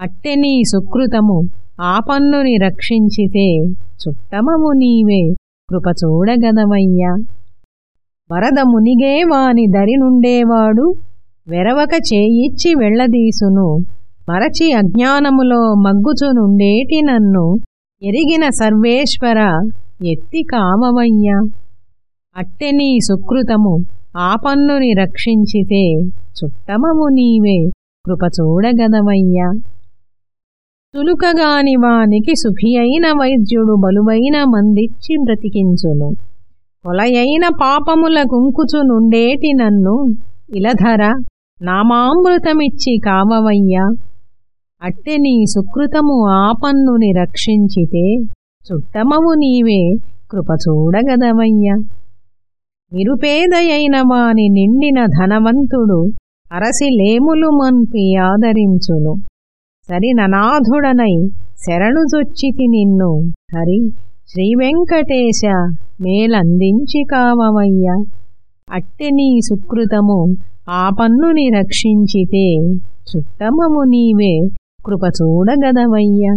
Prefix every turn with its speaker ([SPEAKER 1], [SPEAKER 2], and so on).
[SPEAKER 1] అట్టెనీ సుకృతము ఆ పన్నుని రక్షించితే చుట్టమము నీవే కృపచూడగదవయ్యా వరద మునిగే వాని దరి నుండేవాడు వెరవక చేయిచ్చి వెళ్ళదీసును మరచి అజ్ఞానములో మగ్గుచునుండేటి నన్ను ఎరిగిన సర్వేశ్వర ఎత్తి కామవయ్యా. అట్టెనీ సుకృతము ఆ పన్నుని రక్షించితే చుట్టమము నీవే కృపచూడగదవయ్యా తులుకగాని వానికి సుఖి అయిన వైద్యుడు బలువైన మందిచ్చి బ్రతికించును. కొలయైన పాపముల కుంకుచునుండేటి నన్ను? ఇలధర నామామృతమిచ్చి కావవయ్యా. అట్టె నీ సుకృతము ఆపన్నుని రక్షించితే చుట్టమవు నీవే కృపచూడగదవయ్యా నిరుపేదయైన వాని నిండిన ధనవంతుడు అరసి లేములు మన్పి ఆదరించును. సరిననాథుడనై శరణుజొచ్చితి నిన్ను హరి శ్రీవెంకటేశ మేలందించి కావవయ్యా అట్టె నీ సుకృతము ఆ పన్నుని రక్షించితే చుట్టమము నీవే కృప చూడగదవయ్యా